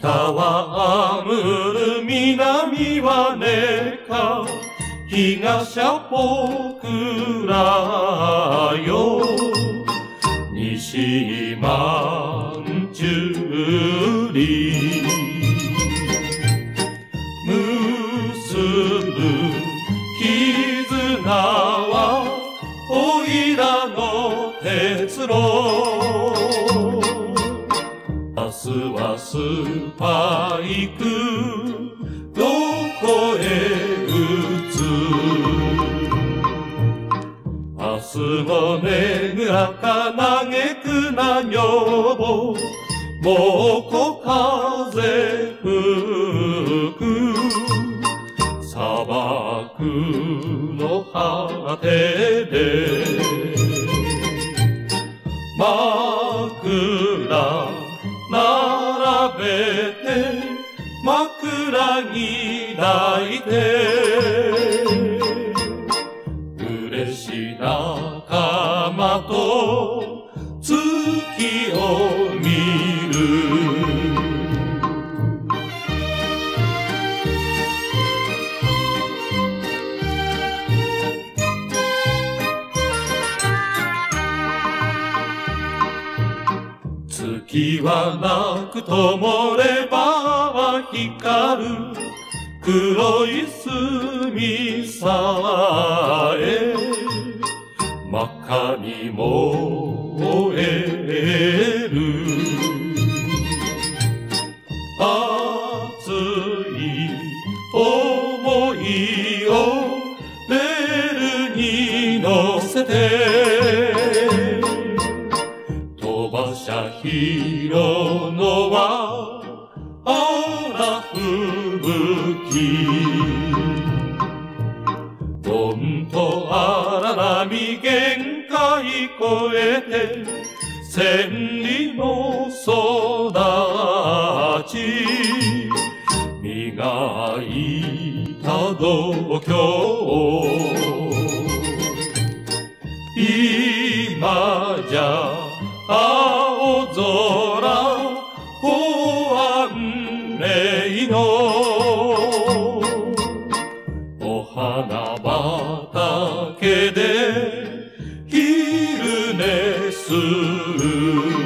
北はむる南はねか。東は僕らよ。西満十里結ぶ絆はおいらの鉄路はスパイク。どこへ打つ明日のねぐらか嘆くな女房。もうこ風吹く。砂漠の果てで。枕抱いて。嬉し仲間と月を見る。月はなくともれば光る。黒い墨さえ真っ赤に燃える。熱い思いをレールに乗せて飛ばしゃひろのは吹雪どんと荒波限界越えて千里の育ち。磨いた度胸。今じゃ青空保安令の花畑で昼寝する。